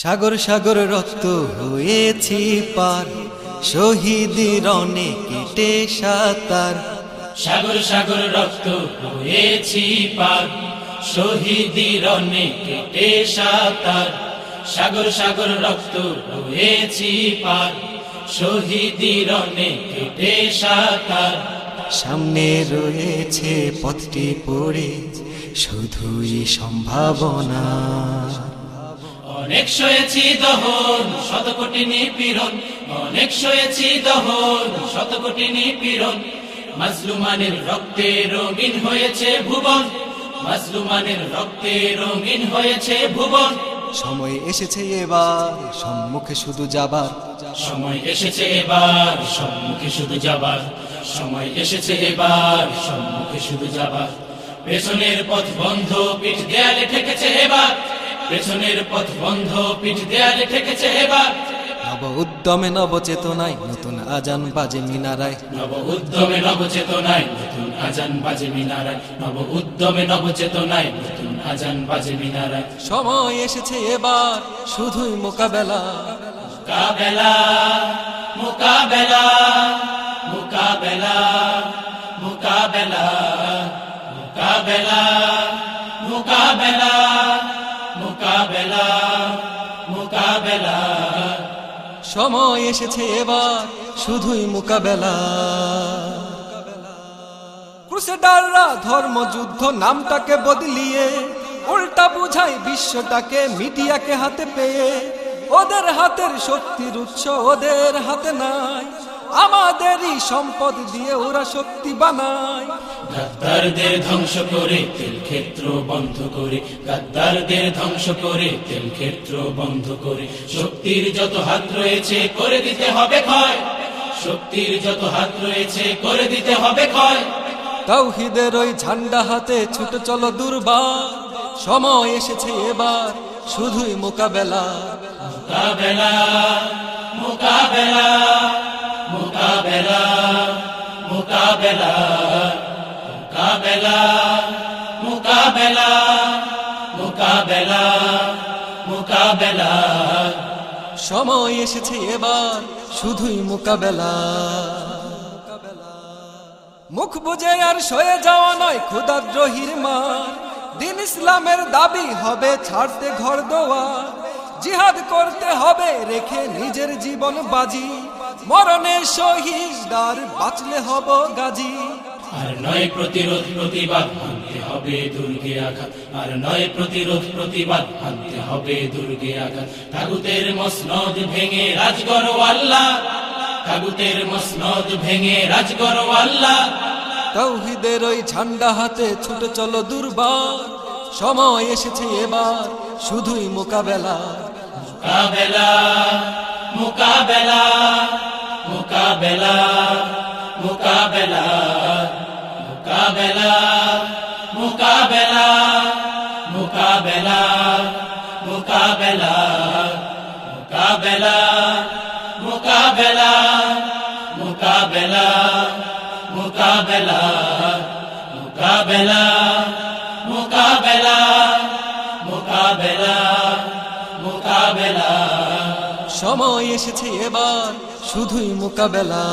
সাগর সাগর রক্ত হয়েছি পার। শহীদের অনেক কেটে সাতার সাগর সাগর রক্ত হয়েছি পার। শহীদির অনেক কেটে সাতার সাগর সাগর রক্ত হয়েছি পার। শহীদির অনেক কেটে সাতার সামনে রয়েছে পথটি পড়ে শুধুই সম্ভাবনা। অনেক সয়েছি দহন শত কোটি নিপীড়ন অনেক সয়েছি দহন শত কোটি নিপীড়ন মাজলুমানের রক্তে রঙিন হয়েছে ভুবন। মাজলুমানের রক্তে রঙিন হয়েছে ভুবন। সময় এসেছে এবার সম্মুখে শুধু যাবার। সময় এসেছে এবার সম্মুখে শুধু যাবার। সময় এসেছে এবার সম্মুখে শুধু যাবার। পেছনের পথ বন্ধ পিঠ দেয়ালে ঠেকেছে এবার। পেছনের পথ বন্ধ পিঠ দেয়ালে ঠেকেছে এবার। নব উদ্যমে নব চেতনায় নতুন আজান বাজে মিনারায়। নব উদ্যমে নব চেতনায় নতুন আজান বাজে মিনারায়। নব উদ্যমে নব চেতনায় নতুন আজান বাজে মিনারায়। সময় এসেছে এবার শুধুই মোকাবেলা। মোকাবেলা মোকাবেলা মোকাবেলা মোকাবেলা মোকাবেলা মোকাবেলা। সময় এসেছে এবার, শুধুই মোকাবেলা। ক্রুসেডাররা ধর্মযুদ্ধ নামটাকে বদলিয়ে, উল্টা বুঝাই বিশ্বটাকে, মিডিয়াকে হাতে পেয়ে, ওদের হাতের শক্তির উৎস ওদের হাতে নাই। আমাদেরই সম্পদ দিয়ে ওরা শক্তি বানায়। গাদ্দারদের ধ্বংস করে তেল ক্ষেত্র বন্ধ করে গাদ্দারদের ধ্বংস করে তেল ক্ষেত্র বন্ধ করে। শক্তির যত হাত রয়েছে করে দিতে হবে ক্ষয়। শক্তির যত হাত রয়েছে করে দিতে হবে ক্ষয়। তাওহিদের ওই ঝান্ডা হাতে ছুটে চলো দুর্বার। সময় এসেছে এবার শুধুই মোকাবেলা। মোকাবেলা। মোকাবেলা মোকাবেলা মোকাবেলা মোকাবেলা মোকাবেলা মোকাবেলা। সময় এসেছে এবার, শুধুই মোকাবেলা। মুখ বুঝে আর সয়ে যাওয়া নয় ক্ষুদাদ্রোহীর মার। দিন ইসলামের দাবি হবে ছাড়তে ঘর দোয়ার। জিহাদ করতে হবে, রেখে নিজের জীবন বাজি। মরণে শহীদ আর বাঁচলে হব গাজী। আর নয় প্রতিরোধ প্রতিবাদ আনতে হবে দুর্গে আঘাত। আর নয় প্রতিরোধ প্রতিবাদ আনতে হবে দুর্গে আঘাত। তাগুতের মসনদ ভেঙে রাজগর আল্লাহ তাগুতের মসনদ ভেঙে রাজগর আল্লাহ তৌহিদের ওই ঝান্ডা হাতে ছুটে চলো দুর্বার। সময় এসেছে এবার শুধুই মোকাবেলা। মোকাবেলা মোকাবেলা। মোকাবেলা মোকাবেলা মোকাবেলা মোকাবেলা মোকাবেলা মোকাবেলা মোকাবেলা মোকাবেলা মোকাবেলা মোকাবেলা মোকাবেলা সময় এসেছে এবার শুধুই মোকাবেলা।